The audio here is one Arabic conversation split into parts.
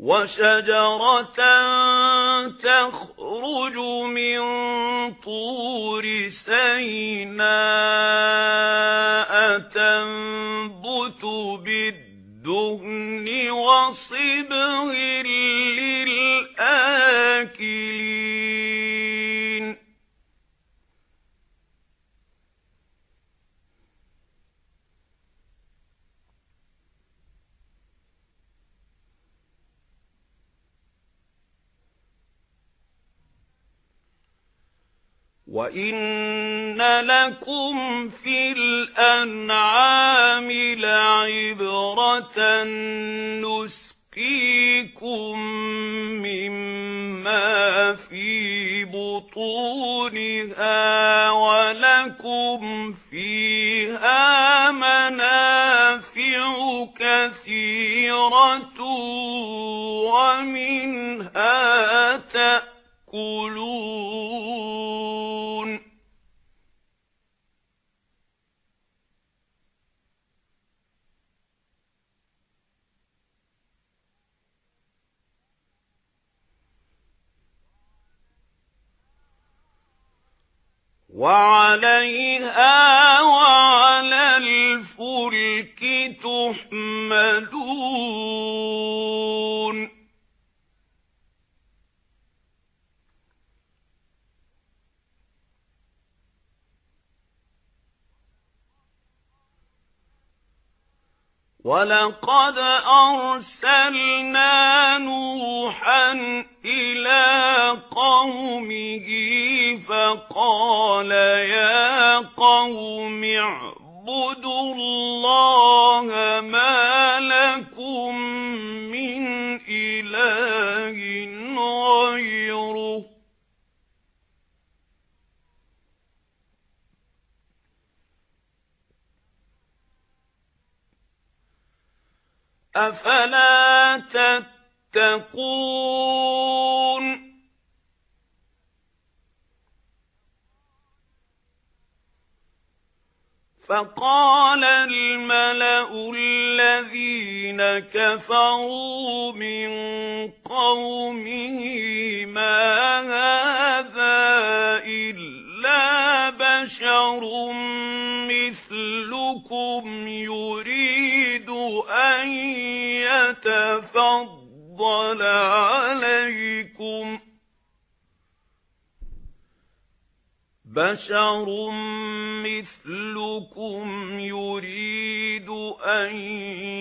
وَشَجَرَةً تَخْرُجُ مِنْ طُورِ سَيْنَاءَ تَنبُتُ بِالدُّهْنِ وَصِبْغٍ وَإِنَّ لَكُمْ فِي الْأَنْعَامِ لَعِبْرَةً نُسْقِيكُم مِّمَّا فِي بُطُونِهَا وَلَكُمْ فِيهَا مَنَافِعُ كَثِيرَةٌ وَمِنْهَا تَأْكُلُونَ وَعَلَيْهَا وَعَلَى الْفُلْكِ تُحْمَلُونَ. وَلَقَدْ أَرْسَلْنَا أَفَلَا تَتَّقُونَ؟ فَقَالَ الْمَلَأُ الَّذِينَ كَفَرُوا مِنْ قَوْمِهِ مَا هَذَا إِلَّا بَشَرٌ مِثْلُكُمْ أَن يَتَفَضَّلَ عَلَيْكُمْ. بَشَرٌ مِثْلُكُمْ يُرِيدُ أَن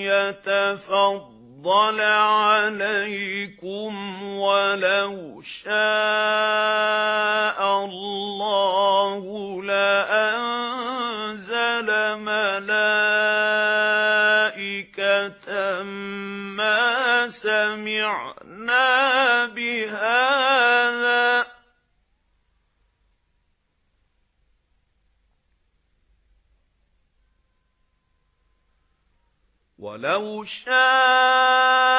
يَتَفَضَّلَ عَلَيْكُمْ وَلَوْ شَاءَ اللَّهُ لَأَنزَلَ مَلَائِكَةً سَمِعْنَا بِهَذَا. وَلَوْ شَاءَ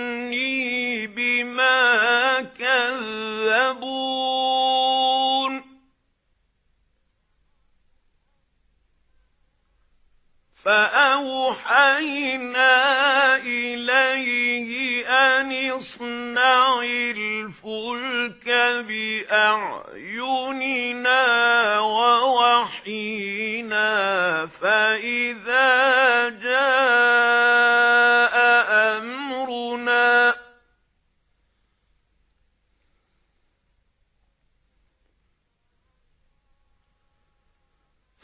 فَأَوْحَيْنَا إِلَيْهِ أَنِ اصْنَعِ الْفُلْكَ بِأَعْيُنِنَا وَوَحْيِنَا فَإِذَا جَاءَ أَمْرُنَا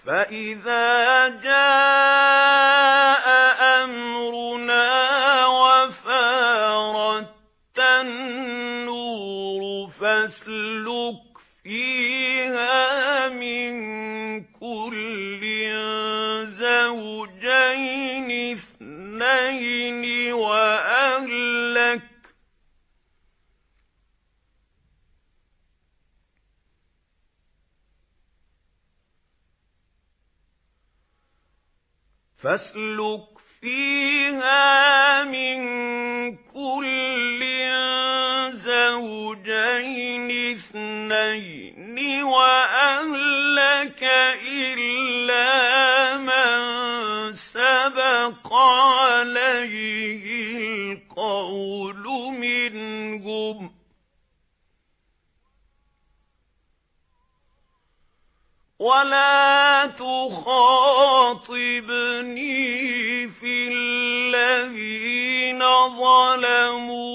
فَإِذَا جَاءَ اثْنَيْنِ وَأَهْلَكَ. فَاسْلُكْ فِيهَا مِن كُلٍّ زَوْجَيْنِ اثْنَيْنِ وَأَهْلَكَ إِلَّا مَن سَبَقَ عَلَيْهِ الْقَوْلُ مِنْهُمْ. وَلَا تُخَاطِبْنِي فِي الَّذِينَ ظَلَمُوا.